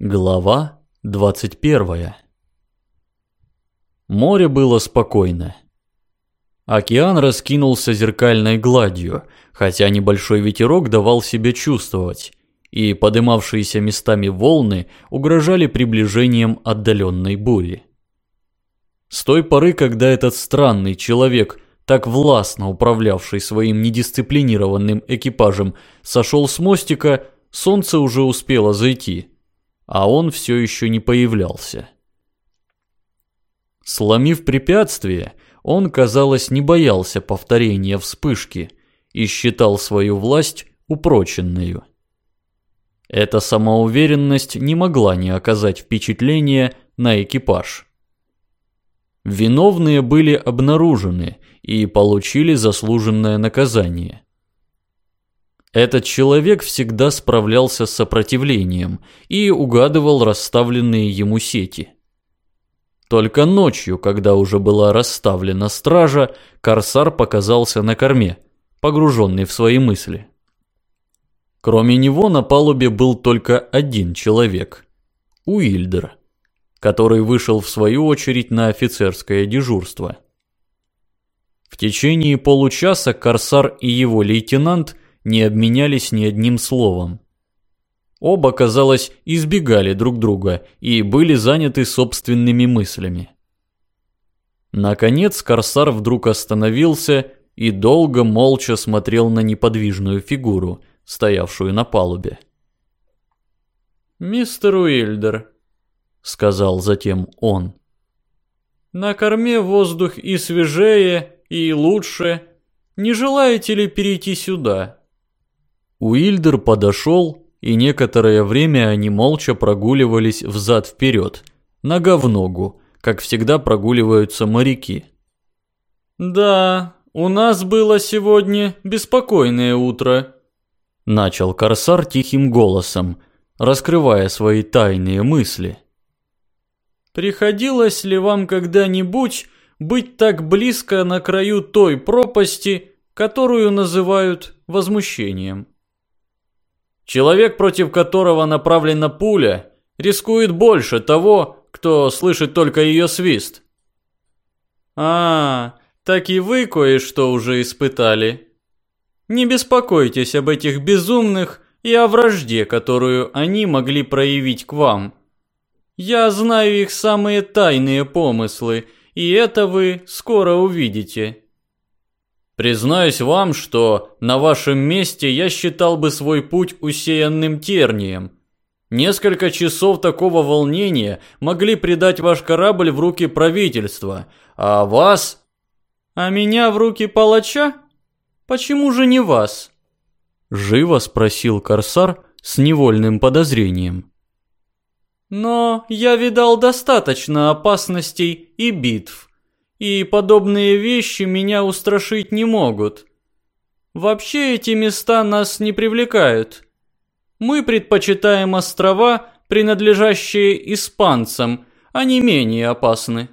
Глава 21 Море было спокойно. Океан раскинулся зеркальной гладью, хотя небольшой ветерок давал себя чувствовать, и подымавшиеся местами волны угрожали приближением отдаленной бури. С той поры, когда этот странный человек, так властно управлявший своим недисциплинированным экипажем, сошел с мостика, солнце уже успело зайти – а он все еще не появлялся. Сломив препятствие, он, казалось, не боялся повторения вспышки и считал свою власть упроченную. Эта самоуверенность не могла не оказать впечатления на экипаж. Виновные были обнаружены и получили заслуженное наказание. Этот человек всегда справлялся с сопротивлением и угадывал расставленные ему сети. Только ночью, когда уже была расставлена стража, корсар показался на корме, погруженный в свои мысли. Кроме него на палубе был только один человек – Уильдер, который вышел в свою очередь на офицерское дежурство. В течение получаса корсар и его лейтенант – не обменялись ни одним словом. Оба, казалось, избегали друг друга и были заняты собственными мыслями. Наконец Корсар вдруг остановился и долго молча смотрел на неподвижную фигуру, стоявшую на палубе. «Мистер Уильдер», — сказал затем он, — «на корме воздух и свежее, и лучше. Не желаете ли перейти сюда?» Уильдер подошел, и некоторое время они молча прогуливались взад-вперед, нога в ногу, как всегда прогуливаются моряки. «Да, у нас было сегодня беспокойное утро», — начал Корсар тихим голосом, раскрывая свои тайные мысли. «Приходилось ли вам когда-нибудь быть так близко на краю той пропасти, которую называют возмущением?» Человек, против которого направлена пуля, рискует больше того, кто слышит только ее свист. А, так и вы кое-что уже испытали. Не беспокойтесь об этих безумных и о вражде, которую они могли проявить к вам. Я знаю их самые тайные помыслы, и это вы скоро увидите. Признаюсь вам, что на вашем месте я считал бы свой путь усеянным тернием. Несколько часов такого волнения могли предать ваш корабль в руки правительства, а вас... А меня в руки палача? Почему же не вас? Живо спросил Корсар с невольным подозрением. Но я видал достаточно опасностей и битв и подобные вещи меня устрашить не могут. Вообще эти места нас не привлекают. Мы предпочитаем острова, принадлежащие испанцам, они менее опасны.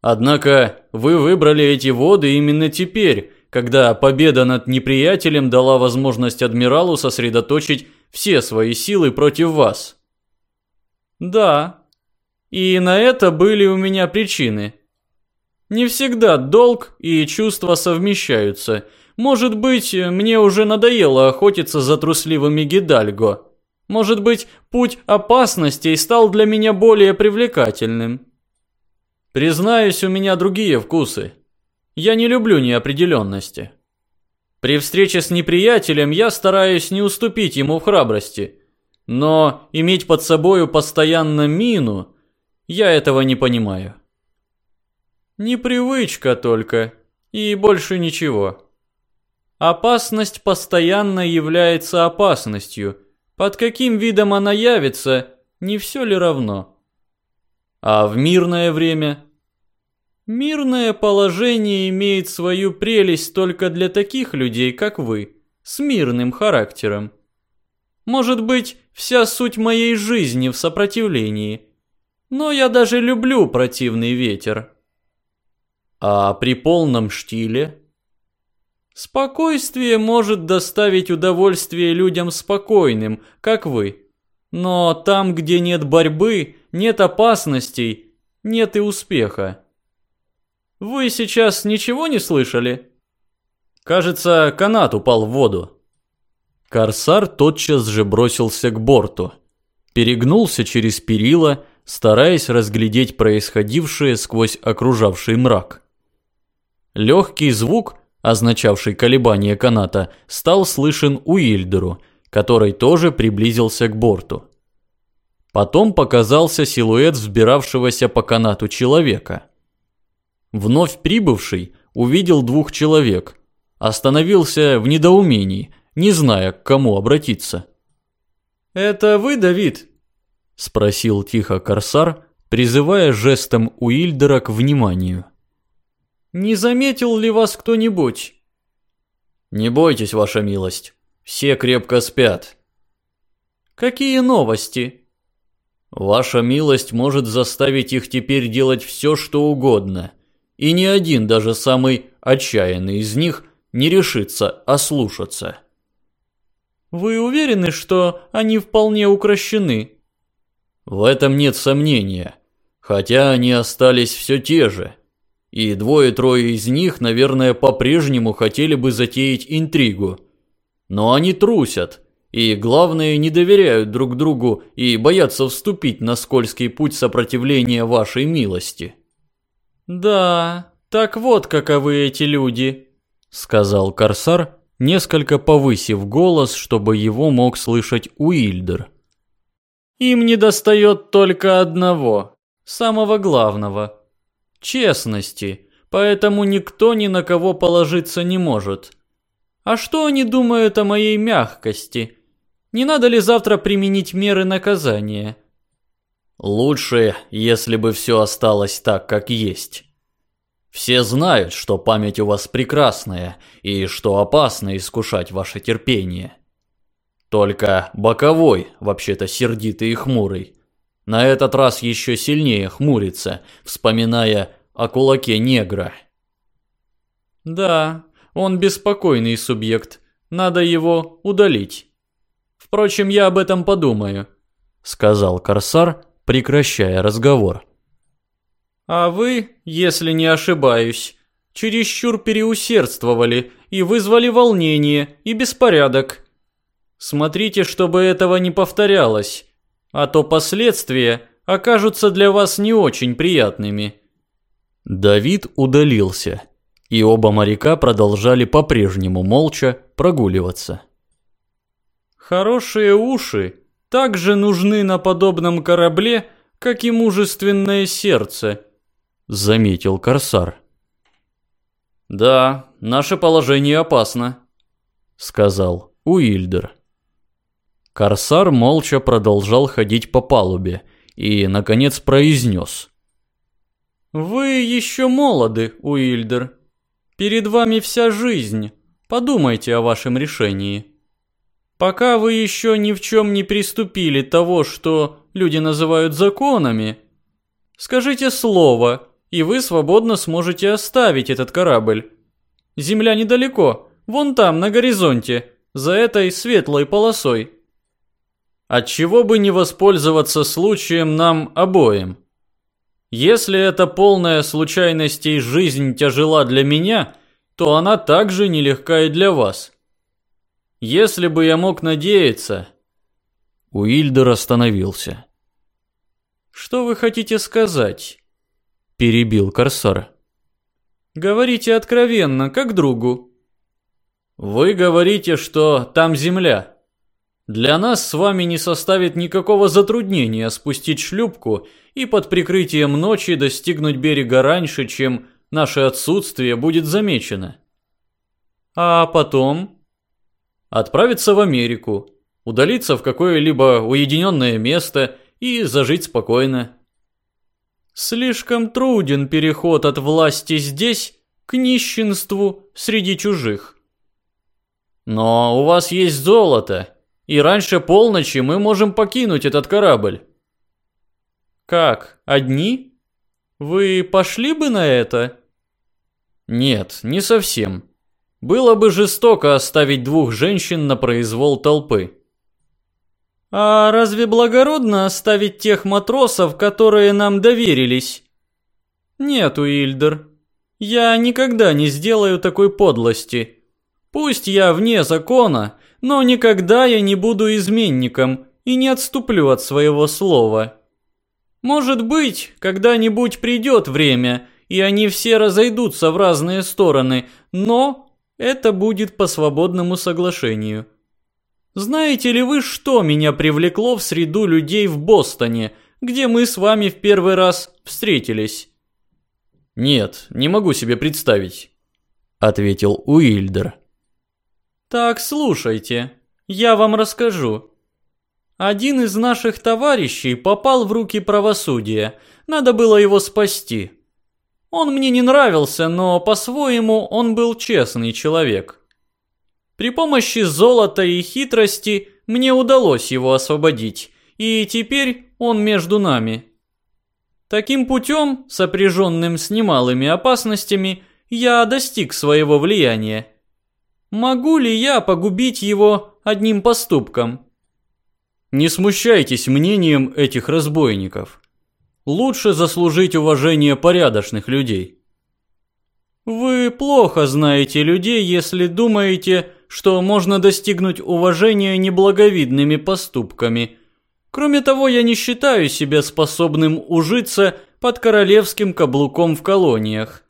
Однако вы выбрали эти воды именно теперь, когда победа над неприятелем дала возможность адмиралу сосредоточить все свои силы против вас. Да, и на это были у меня причины – не всегда долг и чувства совмещаются. Может быть, мне уже надоело охотиться за трусливыми Гидальго. Может быть, путь опасностей стал для меня более привлекательным. Признаюсь, у меня другие вкусы. Я не люблю неопределенности. При встрече с неприятелем я стараюсь не уступить ему в храбрости. Но иметь под собою постоянно мину, я этого не понимаю. Непривычка только, и больше ничего. Опасность постоянно является опасностью. Под каким видом она явится, не все ли равно? А в мирное время? Мирное положение имеет свою прелесть только для таких людей, как вы, с мирным характером. Может быть, вся суть моей жизни в сопротивлении. Но я даже люблю противный ветер. А при полном штиле? Спокойствие может доставить удовольствие людям спокойным, как вы. Но там, где нет борьбы, нет опасностей, нет и успеха. Вы сейчас ничего не слышали? Кажется, канат упал в воду. Корсар тотчас же бросился к борту. Перегнулся через перила, стараясь разглядеть происходившее сквозь окружавший мрак. Легкий звук, означавший колебание каната, стал слышен Уильдеру, который тоже приблизился к борту. Потом показался силуэт взбиравшегося по канату человека. Вновь прибывший увидел двух человек, остановился в недоумении, не зная, к кому обратиться. «Это вы, Давид?» – спросил тихо Корсар, призывая жестом Уильдера к вниманию. «Не заметил ли вас кто-нибудь?» «Не бойтесь, ваша милость, все крепко спят». «Какие новости?» «Ваша милость может заставить их теперь делать все, что угодно, и ни один, даже самый отчаянный из них, не решится ослушаться». Вы уверены, что они вполне укращены? В этом нет сомнения. Хотя они остались все те же. И двое-трое из них, наверное, по-прежнему хотели бы затеять интригу. Но они трусят. И, главное, не доверяют друг другу и боятся вступить на скользкий путь сопротивления вашей милости. «Да, так вот каковы эти люди», — сказал Корсар, несколько повысив голос, чтобы его мог слышать Уильдер. «Им не достает только одного, самого главного – честности, поэтому никто ни на кого положиться не может. А что они думают о моей мягкости? Не надо ли завтра применить меры наказания?» «Лучше, если бы все осталось так, как есть». Все знают, что память у вас прекрасная и что опасно искушать ваше терпение. Только боковой, вообще-то сердитый и хмурый, на этот раз еще сильнее хмурится, вспоминая о кулаке негра. Да, он беспокойный субъект, надо его удалить. Впрочем, я об этом подумаю, сказал Корсар, прекращая разговор. А вы, если не ошибаюсь, чересчур переусердствовали и вызвали волнение и беспорядок. Смотрите, чтобы этого не повторялось, а то последствия окажутся для вас не очень приятными. Давид удалился, и оба моряка продолжали по-прежнему молча прогуливаться. Хорошие уши также нужны на подобном корабле, как и мужественное сердце – заметил Корсар. «Да, наше положение опасно», — сказал Уильдер. Корсар молча продолжал ходить по палубе и, наконец, произнес. «Вы еще молоды, Уильдер. Перед вами вся жизнь. Подумайте о вашем решении. Пока вы еще ни в чем не приступили того, что люди называют законами, скажите слово, и вы свободно сможете оставить этот корабль. Земля недалеко, вон там, на горизонте, за этой светлой полосой. Отчего бы не воспользоваться случаем нам обоим? Если эта полная случайностей жизнь тяжела для меня, то она также нелегка и для вас. Если бы я мог надеяться... Уильдер остановился. Что вы хотите сказать? перебил Корсар. Говорите откровенно, как другу. Вы говорите, что там земля. Для нас с вами не составит никакого затруднения спустить шлюпку и под прикрытием ночи достигнуть берега раньше, чем наше отсутствие будет замечено. А потом отправиться в Америку, удалиться в какое-либо уединенное место и зажить спокойно. Слишком труден переход от власти здесь к нищенству среди чужих. Но у вас есть золото, и раньше полночи мы можем покинуть этот корабль. Как, одни? Вы пошли бы на это? Нет, не совсем. Было бы жестоко оставить двух женщин на произвол толпы. А разве благородно оставить тех матросов, которые нам доверились? Нет, Уильдер, я никогда не сделаю такой подлости. Пусть я вне закона, но никогда я не буду изменником и не отступлю от своего слова. Может быть, когда-нибудь придет время, и они все разойдутся в разные стороны, но это будет по свободному соглашению. Знаете ли вы, что меня привлекло в среду людей в Бостоне, где мы с вами в первый раз встретились? Нет, не могу себе представить, ответил Уильдер. Так, слушайте, я вам расскажу. Один из наших товарищей попал в руки правосудия. Надо было его спасти. Он мне не нравился, но по-своему он был честный человек. При помощи золота и хитрости мне удалось его освободить, и теперь он между нами. Таким путем, сопряженным с немалыми опасностями, я достиг своего влияния. Могу ли я погубить его одним поступком? Не смущайтесь мнением этих разбойников. Лучше заслужить уважение порядочных людей. Вы плохо знаете людей, если думаете, что можно достигнуть уважения неблаговидными поступками. Кроме того, я не считаю себя способным ужиться под королевским каблуком в колониях.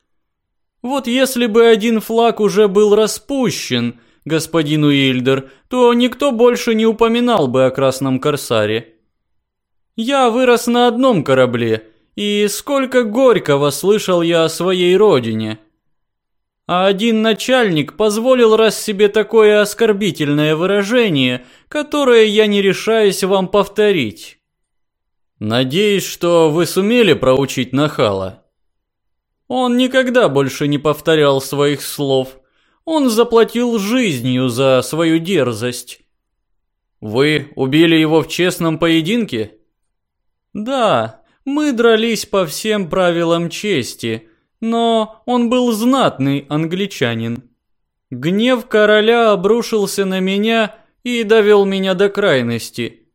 Вот если бы один флаг уже был распущен, господин Уильдер, то никто больше не упоминал бы о Красном Корсаре. Я вырос на одном корабле, и сколько горького слышал я о своей родине – а один начальник позволил раз себе такое оскорбительное выражение, которое я не решаюсь вам повторить. Надеюсь, что вы сумели проучить нахала. Он никогда больше не повторял своих слов. Он заплатил жизнью за свою дерзость. Вы убили его в честном поединке? Да, мы дрались по всем правилам чести – но он был знатный англичанин. Гнев короля обрушился на меня и довел меня до крайности.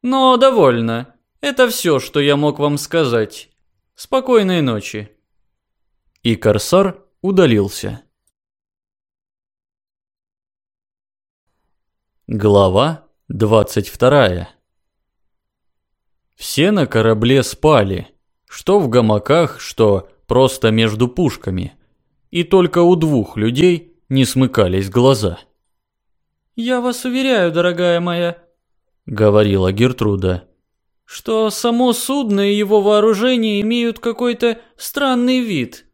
Но довольно. Это все, что я мог вам сказать. Спокойной ночи. И корсар удалился. Глава 22 Все на корабле спали, что в гамаках, что просто между пушками, и только у двух людей не смыкались глаза. «Я вас уверяю, дорогая моя», — говорила Гертруда, «что само судно и его вооружение имеют какой-то странный вид.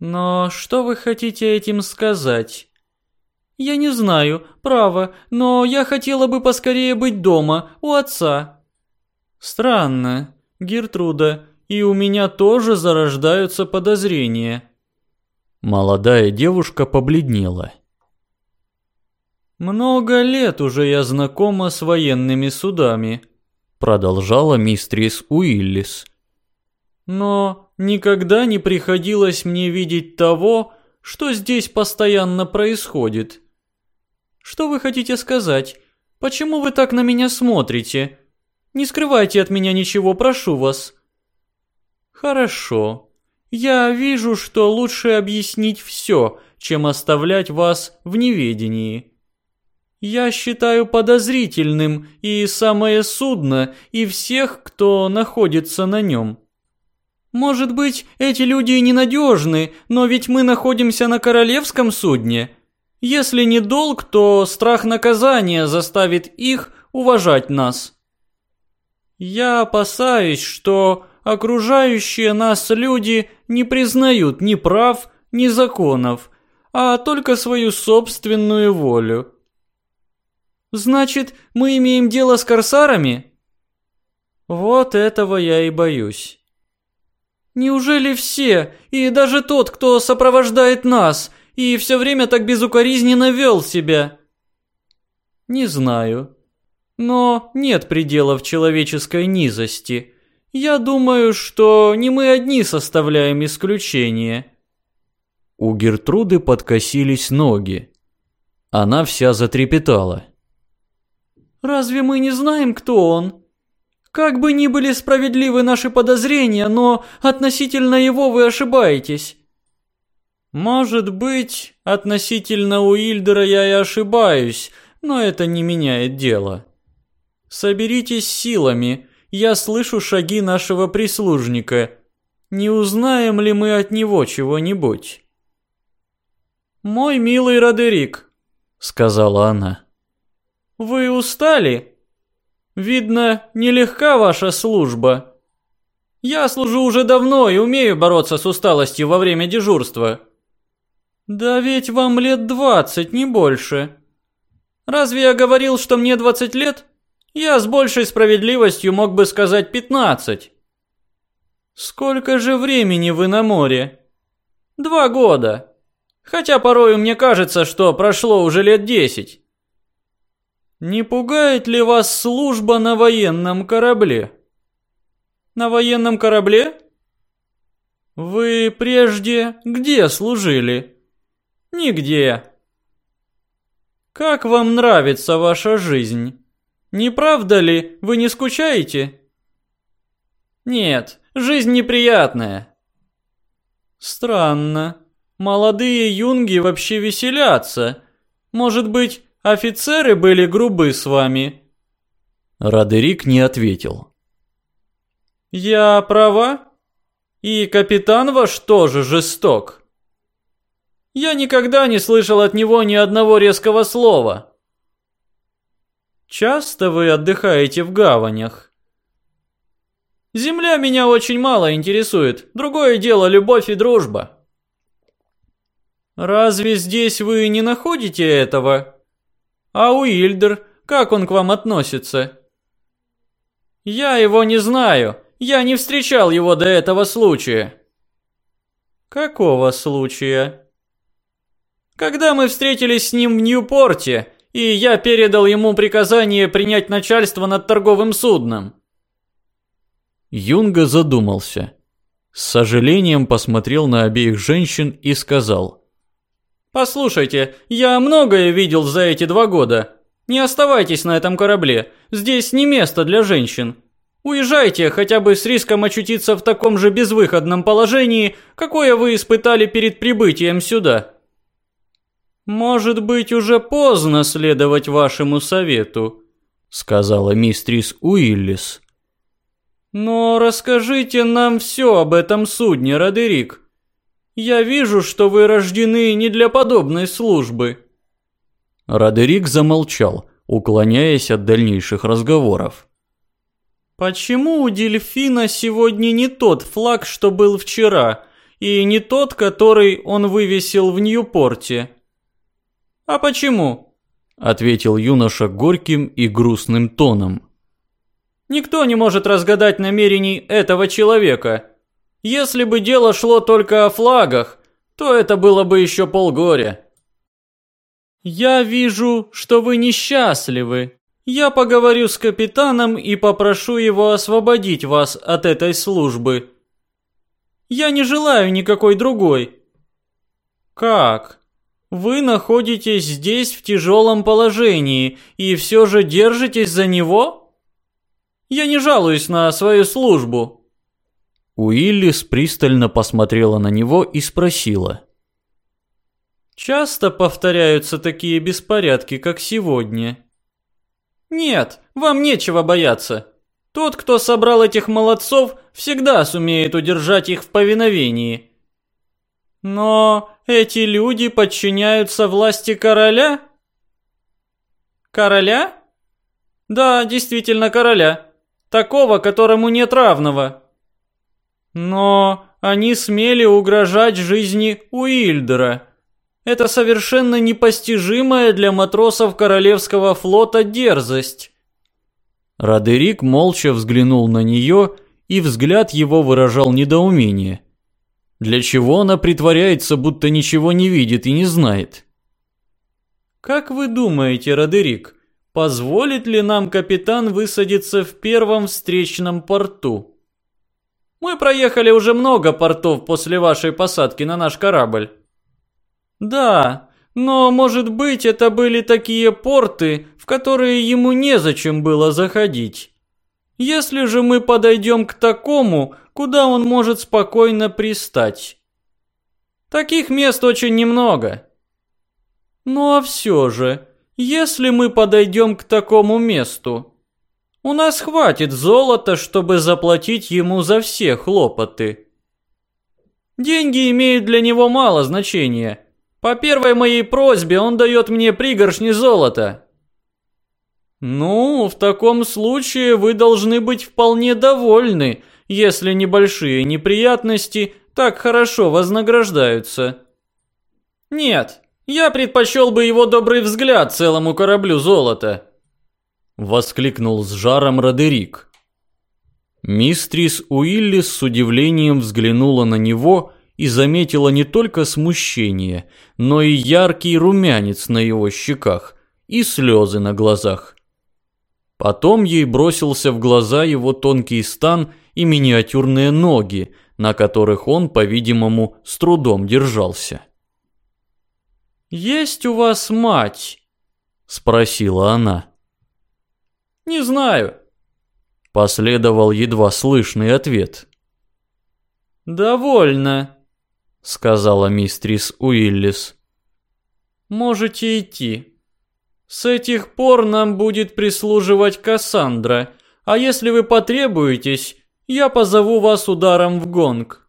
Но что вы хотите этим сказать?» «Я не знаю, право, но я хотела бы поскорее быть дома, у отца». «Странно, Гертруда, и у меня тоже зарождаются подозрения. Молодая девушка побледнела. Много лет уже я знакома с военными судами, продолжала мистрис Уиллис. Но никогда не приходилось мне видеть того, что здесь постоянно происходит. Что вы хотите сказать? Почему вы так на меня смотрите? Не скрывайте от меня ничего, прошу вас. «Хорошо. Я вижу, что лучше объяснить все, чем оставлять вас в неведении. Я считаю подозрительным и самое судно, и всех, кто находится на нем. Может быть, эти люди ненадежны, но ведь мы находимся на королевском судне. Если не долг, то страх наказания заставит их уважать нас. Я опасаюсь, что окружающие нас люди не признают ни прав, ни законов, а только свою собственную волю. Значит, мы имеем дело с корсарами? Вот этого я и боюсь. Неужели все, и даже тот, кто сопровождает нас, и все время так безукоризненно вел себя? Не знаю. Но нет пределов человеческой низости. Я думаю, что не мы одни составляем исключение. У Гертруды подкосились ноги. Она вся затрепетала. Разве мы не знаем, кто он? Как бы ни были справедливы наши подозрения, но относительно его вы ошибаетесь. Может быть, относительно Уильдера я и ошибаюсь, но это не меняет дело. Соберитесь силами, я слышу шаги нашего прислужника. Не узнаем ли мы от него чего-нибудь? «Мой милый Родерик», — сказала она, — «вы устали? Видно, нелегка ваша служба. Я служу уже давно и умею бороться с усталостью во время дежурства». «Да ведь вам лет двадцать, не больше. Разве я говорил, что мне двадцать лет? Я с большей справедливостью мог бы сказать пятнадцать». «Сколько же времени вы на море?» «Два года». Хотя порою мне кажется, что прошло уже лет десять. Не пугает ли вас служба на военном корабле? На военном корабле? Вы прежде где служили? Нигде. Как вам нравится ваша жизнь? Не правда ли, вы не скучаете? Нет, жизнь неприятная. Странно. Молодые юнги вообще веселятся. Может быть, офицеры были грубы с вами?» Родерик не ответил. «Я права? И капитан ваш тоже жесток?» «Я никогда не слышал от него ни одного резкого слова». «Часто вы отдыхаете в гаванях?» «Земля меня очень мало интересует. Другое дело – любовь и дружба». Разве здесь вы не находите этого? А Уильдер, как он к вам относится? Я его не знаю. Я не встречал его до этого случая. Какого случая? Когда мы встретились с ним в Ньюпорте, и я передал ему приказание принять начальство над торговым судном. Юнга задумался. С сожалением посмотрел на обеих женщин и сказал – «Послушайте, я многое видел за эти два года. Не оставайтесь на этом корабле, здесь не место для женщин. Уезжайте хотя бы с риском очутиться в таком же безвыходном положении, какое вы испытали перед прибытием сюда». «Может быть, уже поздно следовать вашему совету», — сказала мистрис Уиллис. «Но расскажите нам все об этом судне, Родерик. Я вижу, что вы рождены не для подобной службы. Родерик замолчал, уклоняясь от дальнейших разговоров. Почему у дельфина сегодня не тот флаг, что был вчера, и не тот, который он вывесил в Ньюпорте? А почему? ответил юноша горьким и грустным тоном. Никто не может разгадать намерений этого человека. Если бы дело шло только о флагах, то это было бы еще полгоря. Я вижу, что вы несчастливы. Я поговорю с капитаном и попрошу его освободить вас от этой службы. Я не желаю никакой другой. Как? Вы находитесь здесь в тяжелом положении и все же держитесь за него? Я не жалуюсь на свою службу. Уиллис пристально посмотрела на него и спросила. «Часто повторяются такие беспорядки, как сегодня?» «Нет, вам нечего бояться. Тот, кто собрал этих молодцов, всегда сумеет удержать их в повиновении». «Но эти люди подчиняются власти короля?» «Короля?» «Да, действительно короля. Такого, которому нет равного. Но они смели угрожать жизни Уильдера. Это совершенно непостижимая для матросов Королевского флота дерзость. Родерик молча взглянул на нее, и взгляд его выражал недоумение. Для чего она притворяется, будто ничего не видит и не знает? «Как вы думаете, Родерик, позволит ли нам капитан высадиться в первом встречном порту?» Мы проехали уже много портов после вашей посадки на наш корабль. Да, но, может быть, это были такие порты, в которые ему незачем было заходить. Если же мы подойдем к такому, куда он может спокойно пристать. Таких мест очень немного. Ну а все же, если мы подойдем к такому месту, у нас хватит золота, чтобы заплатить ему за все хлопоты. Деньги имеют для него мало значения. По первой моей просьбе он дает мне пригоршни золота. Ну, в таком случае вы должны быть вполне довольны, если небольшие неприятности так хорошо вознаграждаются. Нет, я предпочел бы его добрый взгляд целому кораблю золота. Воскликнул с жаром Родерик. Мистрис Уиллис с удивлением взглянула на него и заметила не только смущение, но и яркий румянец на его щеках и слезы на глазах. Потом ей бросился в глаза его тонкий стан и миниатюрные ноги, на которых он, по-видимому, с трудом держался. «Есть у вас мать?» – спросила она. «Не знаю», Последовал едва слышный ответ. «Довольно», — сказала мистрис Уиллис. «Можете идти. С этих пор нам будет прислуживать Кассандра, а если вы потребуетесь, я позову вас ударом в гонг».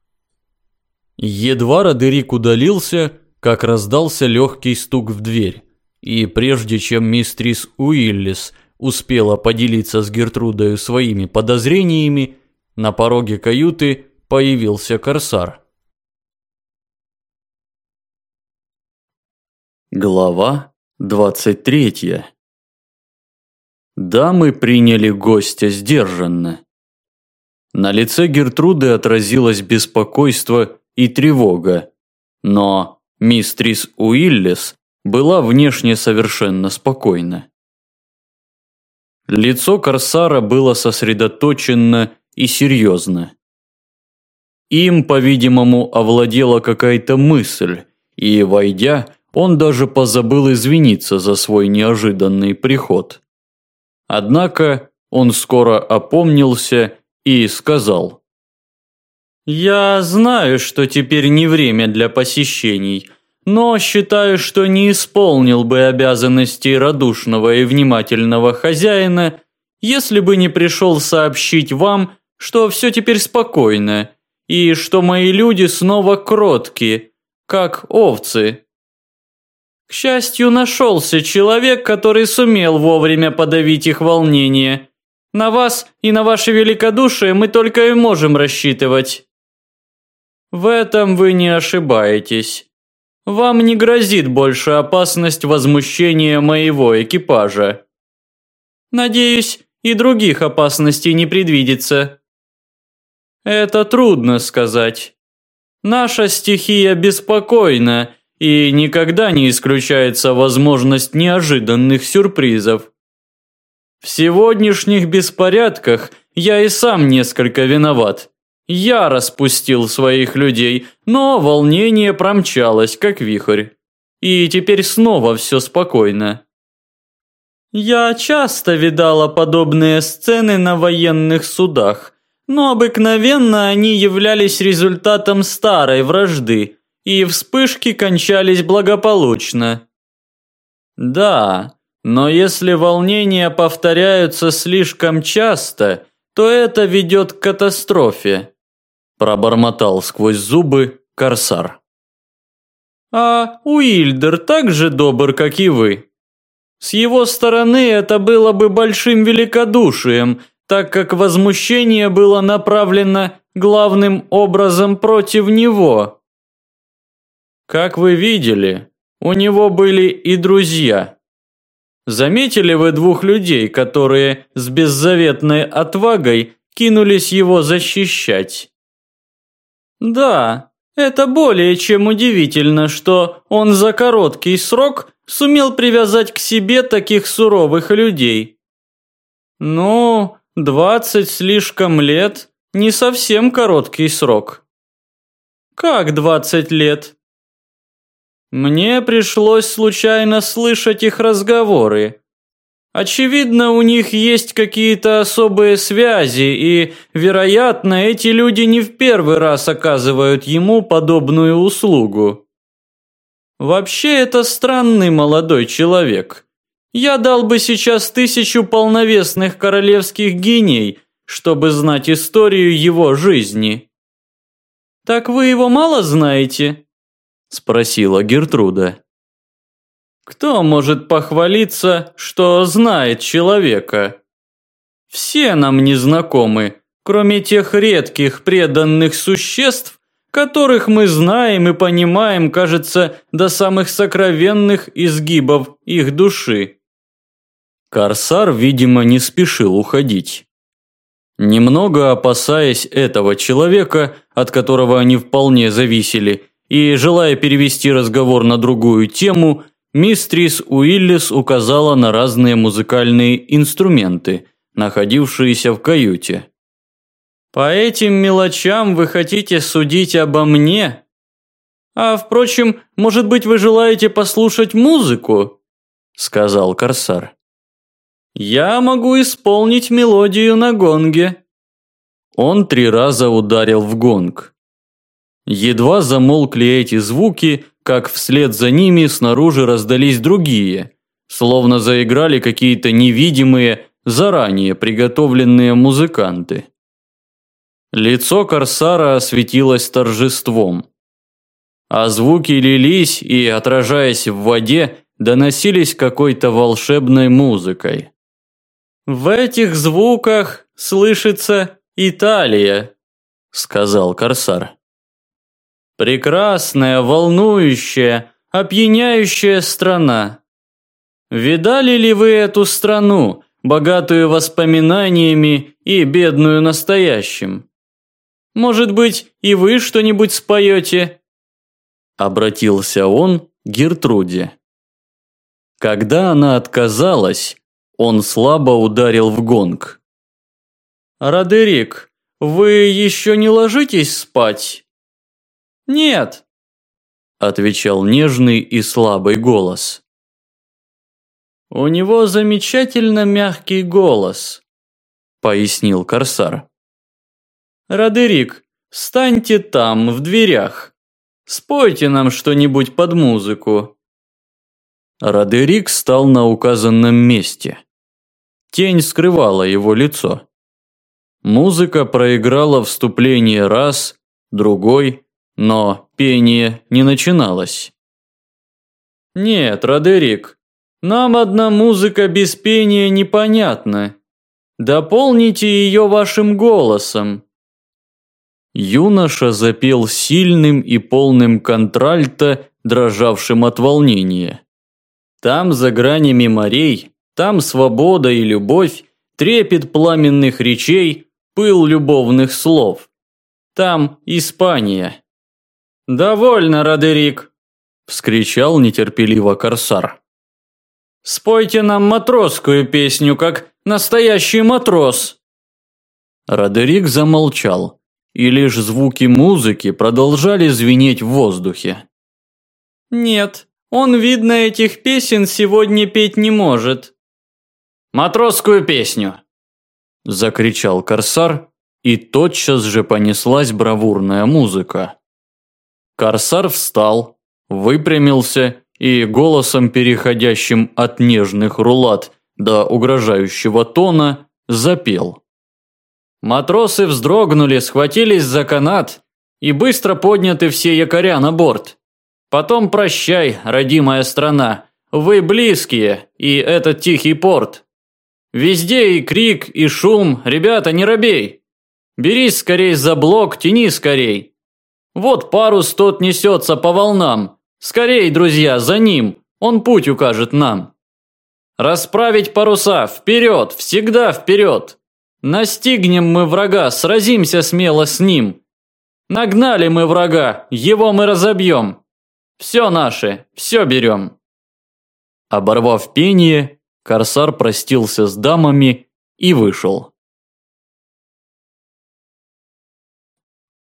Едва Родерик удалился, как раздался легкий стук в дверь, и прежде чем мистрис Уиллис успела поделиться с Гертрудой своими подозрениями, на пороге каюты появился корсар. Глава 23 Дамы приняли гостя сдержанно. На лице Гертруды отразилось беспокойство и тревога, но мистрис Уиллес была внешне совершенно спокойна. Лицо Корсара было сосредоточено и серьезно. Им, по-видимому, овладела какая-то мысль, и, войдя, он даже позабыл извиниться за свой неожиданный приход. Однако он скоро опомнился и сказал. «Я знаю, что теперь не время для посещений, но считаю, что не исполнил бы обязанностей радушного и внимательного хозяина, если бы не пришел сообщить вам, что все теперь спокойно, и что мои люди снова кротки, как овцы. К счастью, нашелся человек, который сумел вовремя подавить их волнение. На вас и на ваше великодушие мы только и можем рассчитывать. В этом вы не ошибаетесь. Вам не грозит больше опасность возмущения моего экипажа. Надеюсь, и других опасностей не предвидится. Это трудно сказать. Наша стихия беспокойна, и никогда не исключается возможность неожиданных сюрпризов. В сегодняшних беспорядках я и сам несколько виноват. Я распустил своих людей, но волнение промчалось, как вихрь. И теперь снова все спокойно. Я часто видала подобные сцены на военных судах, но обыкновенно они являлись результатом старой вражды, и вспышки кончались благополучно. Да, но если волнения повторяются слишком часто, то это ведет к катастрофе. Пробормотал сквозь зубы корсар. А Уильдер так же добр, как и вы. С его стороны это было бы большим великодушием, так как возмущение было направлено главным образом против него. Как вы видели, у него были и друзья. Заметили вы двух людей, которые с беззаветной отвагой кинулись его защищать? Да, это более чем удивительно, что он за короткий срок сумел привязать к себе таких суровых людей. Ну, двадцать слишком лет – не совсем короткий срок. Как двадцать лет? Мне пришлось случайно слышать их разговоры. Очевидно, у них есть какие-то особые связи, и, вероятно, эти люди не в первый раз оказывают ему подобную услугу. Вообще, это странный молодой человек. Я дал бы сейчас тысячу полновесных королевских гиней, чтобы знать историю его жизни. Так вы его мало знаете? спросила Гертруда. Кто может похвалиться, что знает человека? Все нам не знакомы, кроме тех редких преданных существ, которых мы знаем и понимаем, кажется, до самых сокровенных изгибов их души. Корсар, видимо, не спешил уходить. Немного опасаясь этого человека, от которого они вполне зависели, и желая перевести разговор на другую тему, Мистрис Уиллис указала на разные музыкальные инструменты, находившиеся в каюте. «По этим мелочам вы хотите судить обо мне? А, впрочем, может быть, вы желаете послушать музыку?» – сказал Корсар. «Я могу исполнить мелодию на гонге». Он три раза ударил в гонг. Едва замолкли эти звуки, как вслед за ними снаружи раздались другие, словно заиграли какие-то невидимые, заранее приготовленные музыканты. Лицо Корсара осветилось торжеством. А звуки лились и, отражаясь в воде, доносились какой-то волшебной музыкой. «В этих звуках слышится Италия», – сказал Корсар. Прекрасная, волнующая, опьяняющая страна. Видали ли вы эту страну, богатую воспоминаниями и бедную настоящим? Может быть, и вы что-нибудь споете?» Обратился он к Гертруде. Когда она отказалась, он слабо ударил в гонг. «Родерик, вы еще не ложитесь спать?» «Нет», – отвечал нежный и слабый голос. «У него замечательно мягкий голос», – пояснил Корсар. «Родерик, встаньте там, в дверях. Спойте нам что-нибудь под музыку». Родерик стал на указанном месте. Тень скрывала его лицо. Музыка проиграла вступление раз, другой, но пение не начиналось. «Нет, Родерик, нам одна музыка без пения непонятна. Дополните ее вашим голосом». Юноша запел сильным и полным контральто, дрожавшим от волнения. Там за гранями морей, там свобода и любовь, трепет пламенных речей, пыл любовных слов. Там Испания. «Довольно, Родерик!» – вскричал нетерпеливо Корсар. «Спойте нам матросскую песню, как настоящий матрос!» Родерик замолчал, и лишь звуки музыки продолжали звенеть в воздухе. «Нет, он, видно, этих песен сегодня петь не может». «Матросскую песню!» – закричал Корсар, и тотчас же понеслась бравурная музыка. Корсар встал, выпрямился и голосом, переходящим от нежных рулат до угрожающего тона, запел. Матросы вздрогнули, схватились за канат и быстро подняты все якоря на борт. Потом прощай, родимая страна, вы близкие, и этот тихий порт. Везде и крик, и шум, ребята, не робей. Берись скорей за блок, тяни скорей. Вот парус тот несется по волнам. Скорей, друзья, за ним. Он путь укажет нам. Расправить паруса, вперед, всегда вперед. Настигнем мы врага, сразимся смело с ним. Нагнали мы врага, его мы разобьем. Все наше, все берем. Оборвав пение, корсар простился с дамами и вышел.